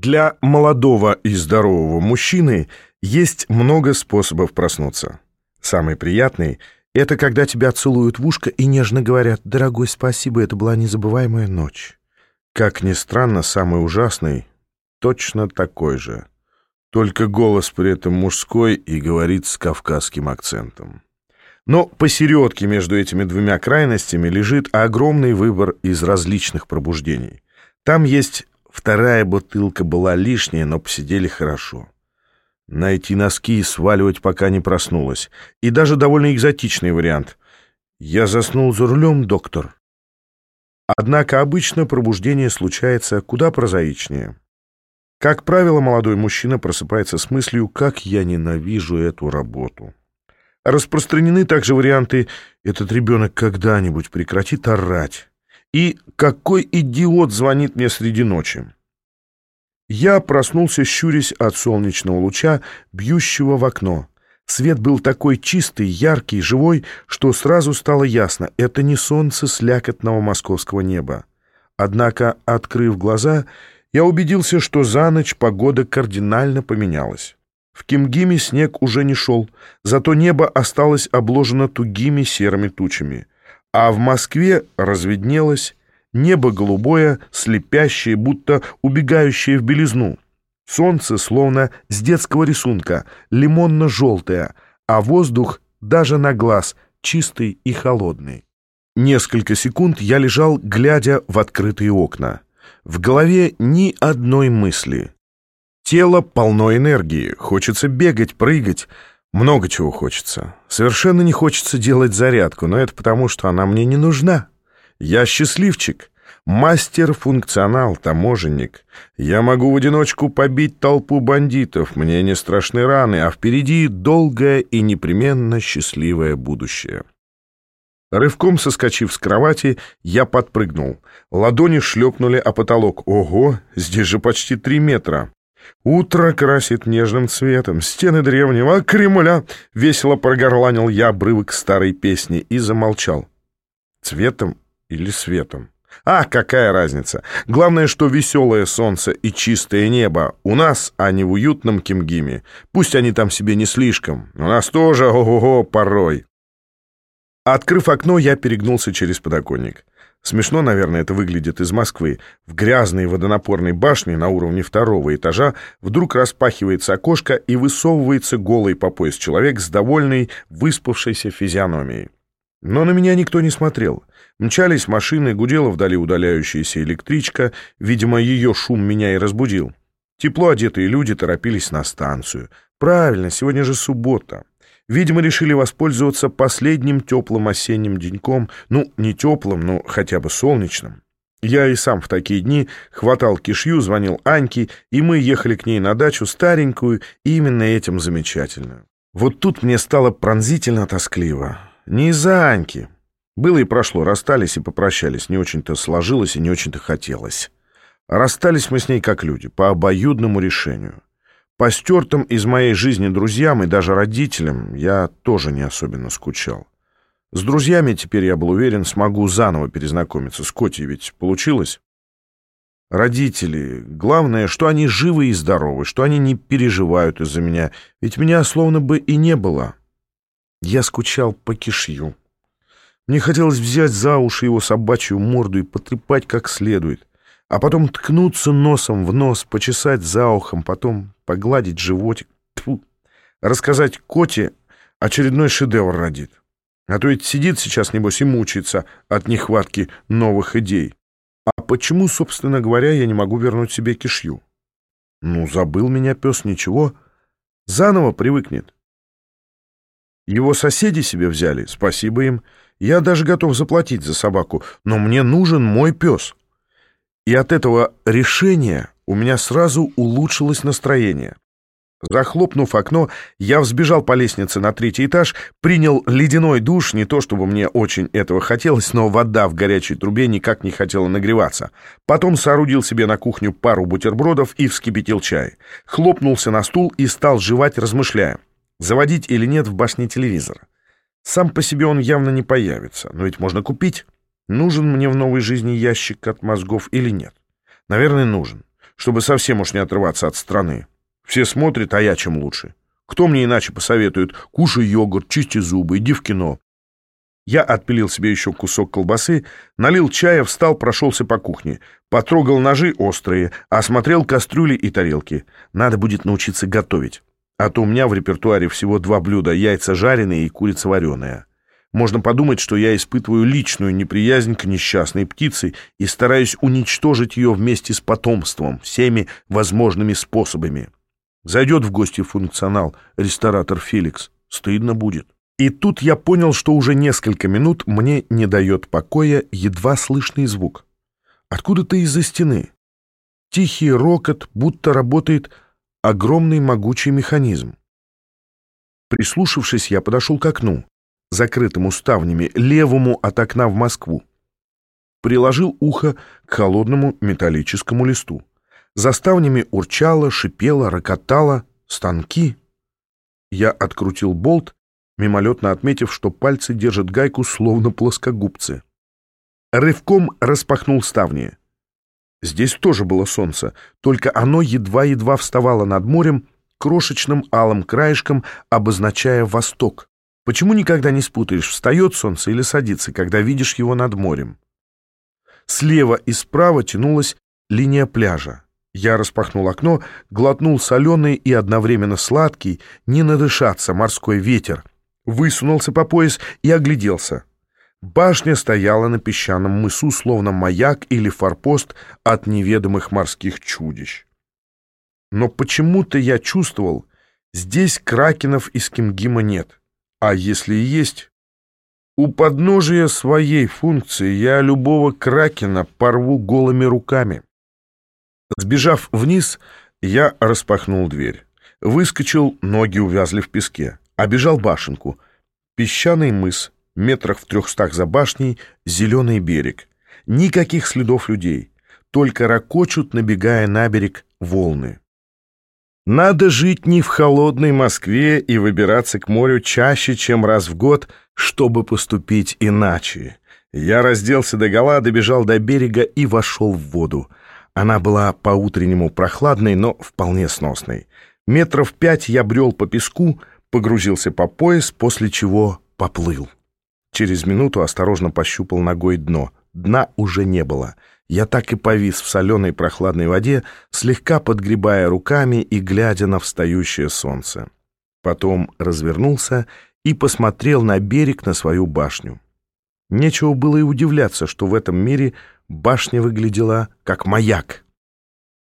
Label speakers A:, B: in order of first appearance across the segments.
A: Для молодого и здорового мужчины есть много способов проснуться. Самый приятный — это когда тебя целуют в ушко и нежно говорят «Дорогой, спасибо, это была незабываемая ночь». Как ни странно, самый ужасный — точно такой же. Только голос при этом мужской и говорит с кавказским акцентом. Но посередке между этими двумя крайностями лежит огромный выбор из различных пробуждений. Там есть вторая бутылка была лишняя, но посидели хорошо. Найти носки и сваливать, пока не проснулась. И даже довольно экзотичный вариант. Я заснул за рулем, доктор. Однако обычно пробуждение случается куда прозаичнее. Как правило, молодой мужчина просыпается с мыслью «как я ненавижу эту работу». Распространены также варианты «этот ребенок когда-нибудь прекратит орать» и «какой идиот звонит мне среди ночи». Я проснулся, щурясь от солнечного луча, бьющего в окно. Свет был такой чистый, яркий, живой, что сразу стало ясно — это не солнце слякотного московского неба. Однако, открыв глаза, я убедился, что за ночь погода кардинально поменялась. В Кимгиме снег уже не шел, зато небо осталось обложено тугими серыми тучами. А в Москве разведнелось Небо голубое, слепящее, будто убегающее в белизну. Солнце словно с детского рисунка, лимонно-желтое, а воздух даже на глаз чистый и холодный. Несколько секунд я лежал, глядя в открытые окна. В голове ни одной мысли. Тело полно энергии, хочется бегать, прыгать, много чего хочется. Совершенно не хочется делать зарядку, но это потому, что она мне не нужна. Я счастливчик, мастер-функционал, таможенник. Я могу в одиночку побить толпу бандитов, мне не страшны раны, а впереди долгое и непременно счастливое будущее. Рывком соскочив с кровати, я подпрыгнул. Ладони шлепнули о потолок. Ого, здесь же почти три метра. Утро красит нежным цветом, стены древнего Кремля. Весело прогорланил я обрывок старой песни и замолчал. Цветом или светом. А, какая разница? Главное, что веселое солнце и чистое небо у нас, а не в уютном Кимгиме. Пусть они там себе не слишком. У нас тоже, ого-го, порой. Открыв окно, я перегнулся через подоконник. Смешно, наверное, это выглядит из Москвы. В грязной водонапорной башне на уровне второго этажа вдруг распахивается окошко и высовывается голый по пояс человек с довольной, выспавшейся физиономией. Но на меня никто не смотрел. Мчались машины, гудела вдали удаляющаяся электричка. Видимо, ее шум меня и разбудил. Тепло одетые люди торопились на станцию. Правильно, сегодня же суббота. Видимо, решили воспользоваться последним теплым осенним деньком. Ну, не теплым, но хотя бы солнечным. Я и сам в такие дни хватал кишью, звонил Аньке, и мы ехали к ней на дачу старенькую и именно этим замечательную. Вот тут мне стало пронзительно тоскливо. Не из-за Аньки. Было и прошло, расстались и попрощались. Не очень-то сложилось и не очень-то хотелось. Расстались мы с ней как люди, по обоюдному решению. По стертым из моей жизни друзьям и даже родителям я тоже не особенно скучал. С друзьями теперь, я был уверен, смогу заново перезнакомиться. С Котей ведь получилось. Родители. Главное, что они живы и здоровы, что они не переживают из-за меня. Ведь меня словно бы и не было. Я скучал по кишью. Мне хотелось взять за уши его собачью морду и потрепать как следует, а потом ткнуться носом в нос, почесать за ухом, потом погладить животик, Тьфу. рассказать Коте очередной шедевр родит. А то ведь сидит сейчас, небось, и мучается от нехватки новых идей. А почему, собственно говоря, я не могу вернуть себе кишью? Ну, забыл меня пес, ничего. Заново привыкнет. Его соседи себе взяли, спасибо им. Я даже готов заплатить за собаку, но мне нужен мой пес. И от этого решения у меня сразу улучшилось настроение. Захлопнув окно, я взбежал по лестнице на третий этаж, принял ледяной душ, не то чтобы мне очень этого хотелось, но вода в горячей трубе никак не хотела нагреваться. Потом соорудил себе на кухню пару бутербродов и вскипятил чай. Хлопнулся на стул и стал жевать, размышляя заводить или нет в башне телевизора. Сам по себе он явно не появится, но ведь можно купить. Нужен мне в новой жизни ящик от мозгов или нет? Наверное, нужен. Чтобы совсем уж не отрываться от страны. Все смотрят, а я чем лучше. Кто мне иначе посоветует? Кушай йогурт, чисти зубы, иди в кино. Я отпилил себе еще кусок колбасы, налил чая, встал, прошелся по кухне. Потрогал ножи острые, осмотрел кастрюли и тарелки. Надо будет научиться готовить. А то у меня в репертуаре всего два блюда — яйца жареные и курица вареная. Можно подумать, что я испытываю личную неприязнь к несчастной птице и стараюсь уничтожить ее вместе с потомством, всеми возможными способами. Зайдет в гости функционал, ресторатор Феликс. Стыдно будет. И тут я понял, что уже несколько минут мне не дает покоя едва слышный звук. Откуда-то из-за стены. Тихий рокот, будто работает огромный могучий механизм. Прислушавшись, я подошел к окну, закрытому ставнями, левому от окна в Москву. Приложил ухо к холодному металлическому листу. За ставнями урчало, шипело, рокотало, станки. Я открутил болт мимолетно отметив, что пальцы держат гайку словно плоскогубцы. Рывком распахнул ставни. Здесь тоже было солнце, только оно едва-едва вставало над морем, крошечным алым краешком обозначая восток. Почему никогда не спутаешь, встает солнце или садится, когда видишь его над морем? Слева и справа тянулась линия пляжа. Я распахнул окно, глотнул соленый и одновременно сладкий, не надышаться морской ветер, высунулся по пояс и огляделся. Башня стояла на песчаном мысу, словно маяк или форпост от неведомых морских чудищ. Но почему-то я чувствовал, здесь кракенов из Кимгима нет. А если и есть, у подножия своей функции я любого кракена порву голыми руками. Сбежав вниз, я распахнул дверь. Выскочил, ноги увязли в песке. Обежал башенку. Песчаный мыс, метрах в трехстах за башней, зеленый берег. Никаких следов людей. Только ракочут, набегая на берег, волны. Надо жить не в холодной Москве и выбираться к морю чаще, чем раз в год, чтобы поступить иначе. Я разделся до гола, добежал до берега и вошел в воду. Она была по-утреннему прохладной, но вполне сносной. Метров пять я брел по песку, погрузился по пояс, после чего поплыл. Через минуту осторожно пощупал ногой дно. Дна уже не было. Я так и повис в соленой прохладной воде, слегка подгребая руками и глядя на встающее солнце. Потом развернулся и посмотрел на берег, на свою башню. Нечего было и удивляться, что в этом мире башня выглядела как маяк.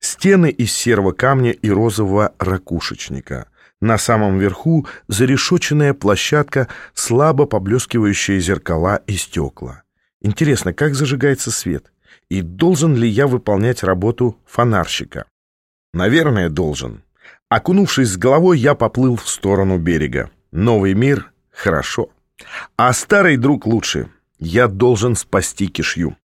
A: Стены из серого камня и розового ракушечника — на самом верху зарешоченная площадка, слабо поблескивающие зеркала и стекла. Интересно, как зажигается свет? И должен ли я выполнять работу фонарщика? Наверное, должен. Окунувшись с головой, я поплыл в сторону берега. Новый мир — хорошо. А старый друг лучше. Я должен спасти кишью.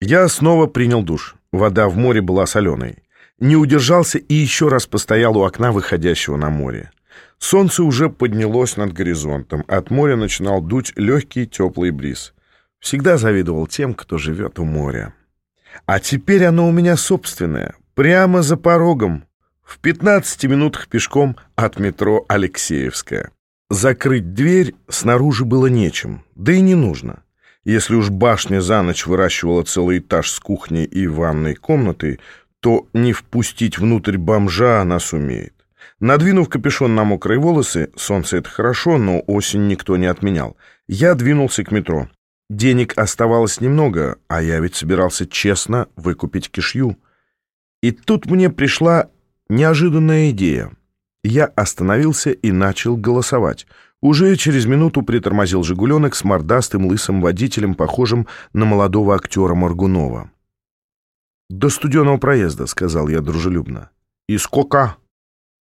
A: Я снова принял душ. Вода в море была соленой не удержался и еще раз постоял у окна, выходящего на море. Солнце уже поднялось над горизонтом, от моря начинал дуть легкий теплый бриз. Всегда завидовал тем, кто живет у моря. А теперь оно у меня собственное, прямо за порогом, в 15 минутах пешком от метро Алексеевская. Закрыть дверь снаружи было нечем, да и не нужно. Если уж башня за ночь выращивала целый этаж с кухней и ванной комнатой, то не впустить внутрь бомжа она сумеет. Надвинув капюшон на мокрые волосы, солнце — это хорошо, но осень никто не отменял, я двинулся к метро. Денег оставалось немного, а я ведь собирался честно выкупить кишью. И тут мне пришла неожиданная идея. Я остановился и начал голосовать. Уже через минуту притормозил «Жигуленок» с мордастым лысым водителем, похожим на молодого актера Моргунова. «До студеного проезда», — сказал я дружелюбно. «И сколько?»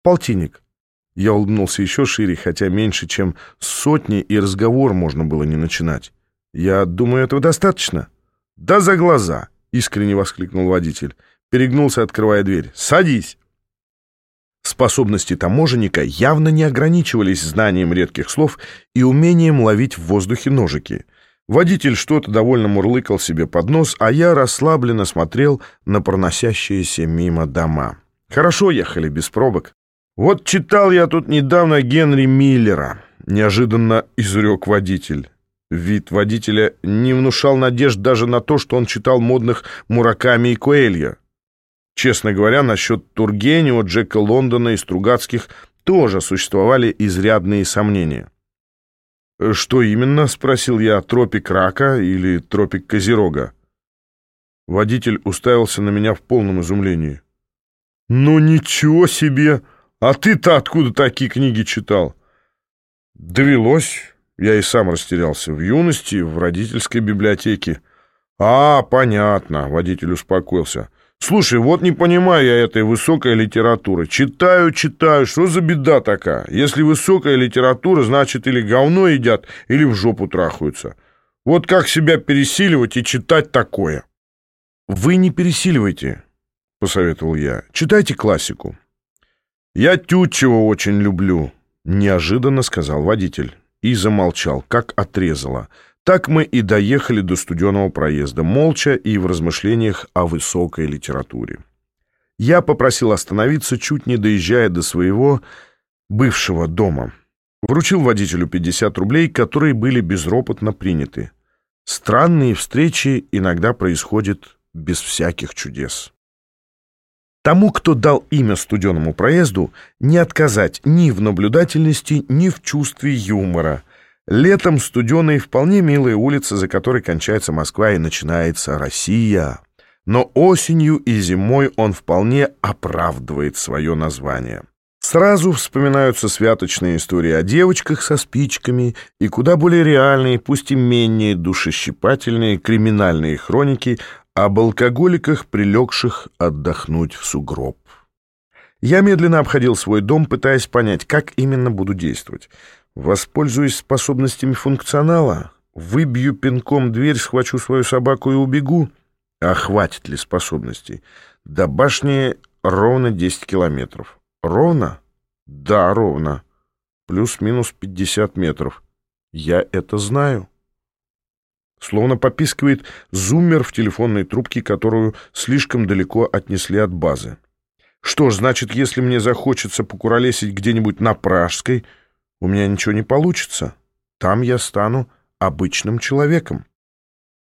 A: «Полтинник». Я улыбнулся еще шире, хотя меньше, чем сотни, и разговор можно было не начинать. «Я думаю, этого достаточно?» «Да за глаза!» — искренне воскликнул водитель. Перегнулся, открывая дверь. «Садись!» Способности таможенника явно не ограничивались знанием редких слов и умением ловить в воздухе ножики. Водитель что-то довольно мурлыкал себе под нос, а я расслабленно смотрел на проносящиеся мимо дома. Хорошо ехали, без пробок. Вот читал я тут недавно Генри Миллера, неожиданно изрек водитель. Вид водителя не внушал надежд даже на то, что он читал модных Мураками и Коэлья. Честно говоря, насчет Тургенева, Джека Лондона и Стругацких тоже существовали изрядные сомнения. «Что именно?» — спросил я. «Тропик рака или тропик козерога?» Водитель уставился на меня в полном изумлении. «Ну ничего себе! А ты-то откуда такие книги читал?» «Довелось. Я и сам растерялся. В юности, в родительской библиотеке». «А, понятно», — водитель успокоился. Слушай, вот не понимаю я этой высокой литературы. Читаю, читаю, что за беда такая? Если высокая литература, значит или говно едят, или в жопу трахаются. Вот как себя пересиливать и читать такое? Вы не пересиливайте, посоветовал я. Читайте классику. Я Тютчева очень люблю, неожиданно сказал водитель. И замолчал, как отрезало. Так мы и доехали до студеного проезда, молча и в размышлениях о высокой литературе. Я попросил остановиться, чуть не доезжая до своего бывшего дома. Вручил водителю 50 рублей, которые были безропотно приняты. Странные встречи иногда происходят без всяких чудес. Тому, кто дал имя студеному проезду, не отказать ни в наблюдательности, ни в чувстве юмора – Летом студеная вполне милая улица, за которой кончается Москва и начинается Россия. Но осенью и зимой он вполне оправдывает свое название. Сразу вспоминаются святочные истории о девочках со спичками и куда более реальные, пусть и менее душещипательные криминальные хроники об алкоголиках, прилегших отдохнуть в сугроб. Я медленно обходил свой дом, пытаясь понять, как именно буду действовать. Воспользуюсь способностями функционала, выбью пинком дверь, схвачу свою собаку и убегу. А хватит ли способностей? До башни ровно 10 километров. Ровно? Да, ровно. Плюс-минус 50 метров. Я это знаю. Словно попискивает зуммер в телефонной трубке, которую слишком далеко отнесли от базы. Что ж, значит, если мне захочется покуролесить где-нибудь на Пражской, у меня ничего не получится. Там я стану обычным человеком.